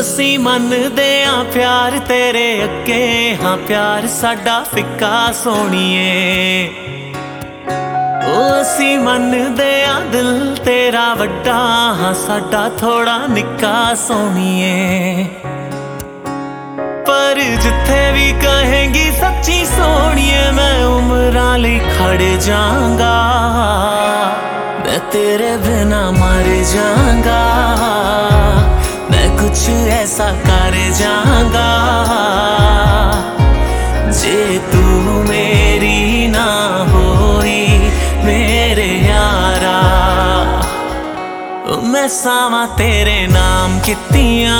ਅਸੀਂ ਮੰਨਦੇ ਆਂ ਪਿਆਰ ਤੇਰੇ ਅੱਗੇ। ਹਾਂ, ਪਿਆਰ ਸਾਡਾ ਫਿੱਕਾ ਸੋਣੀਏ ਉਹ ਅਸੀਂ ਮੰਨਦੇ ਆਂ ਦਿਲ ਤੇਰਾ ਵੱਡਾ। ਹਾਂ, ਸਾਡਾ ਥੋੜਾ ਨਿੱਕਾ ਸੋਣੀਏ ਪਰ ਜਿੱਥੇ ਵੀ ਕਹੇਂਗੀ ਸੱਚੀ ਸੋਣੀਏ ਮੈਂ ਉਮਰਾਂ ਲਈ ਖੜ ਜਾਵਾਂਗਾ। ਮੈਂ ਤੇਰੇ ਬਿਨਾ ਮਰ ਜਾਵਾਂਗਾ। कुछ ऐसा कर जाऊँगा जे तू मेरी ना होई, मेरे यारा। मैं सावा तेरे नाम कितिया,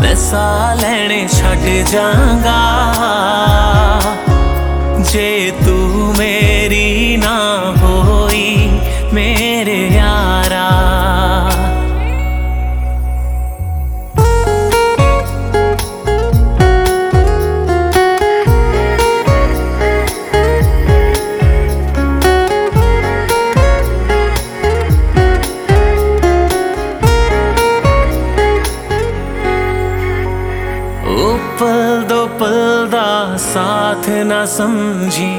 मैं सा लेने छड़ जाऊँगा जे तू मेरी ना दो पल दा साथ ना समझी,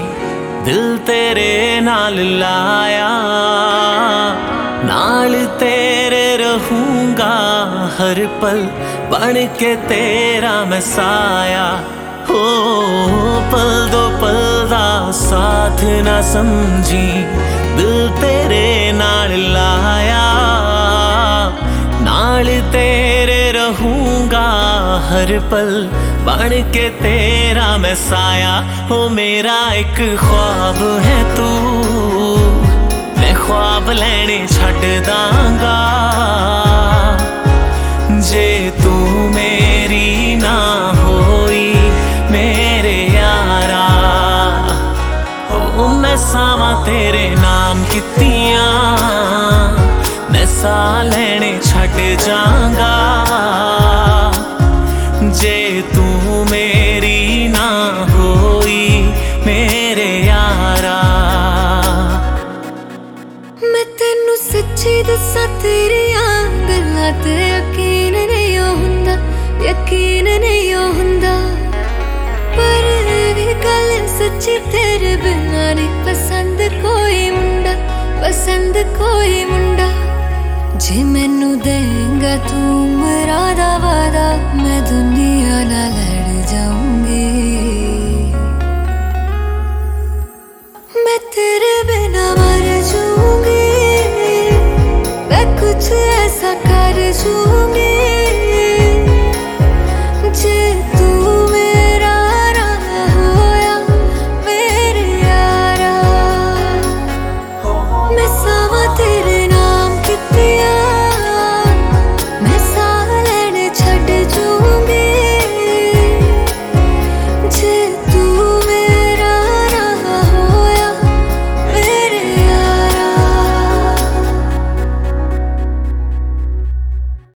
दिल तेरे नाल लाया। नाल तेरे रहूँगा हर पल, बन के तेरा मैं साया। हो, पल दो पल दा साथ ना समझी, दिल तेरे नाल लाया। नाल तेरे रहूँ हर पल बन के तेरा मैं साया। हो मेरा एक ख्वाब है तू। मैं ख्वाब लेने छड़ दांगा। जे तू मेरी ना होई, मेरे यारा। ओ मैं सावा तेरे नाम कितिया। मैं सा लेने छड़ जांगा। ਸੱਚੀ ਦੱਸਾਂ ਤੇਰੀਆਂ ਗੱਲਾਂ ਤੇ ਯਕੀਨ ਨਹੀਂ ਹੁੰਦਾ, ਯਕੀਨ ਨਹੀਂ ਹੁੰਦਾ। ਪਰ ਇਹ ਗੱਲ ਸੱਚੀ ਤੇਰੇ ਬਿਨਾਂ ਨਹੀਂ, ਪਸੰਦ ਕੋਈ ਮੁੰਡਾ, ਪਸੰਦ ਕੋਈ ਮੁੰਡਾ। ਜੇ ਮੈਨੂੰ ਦੇਂਗਾ ਤੂੰ ਮਰਾਦਾ ਵਾਦਾ ਮੈਂ ਦੁਨੀਆ मर जाऊँगी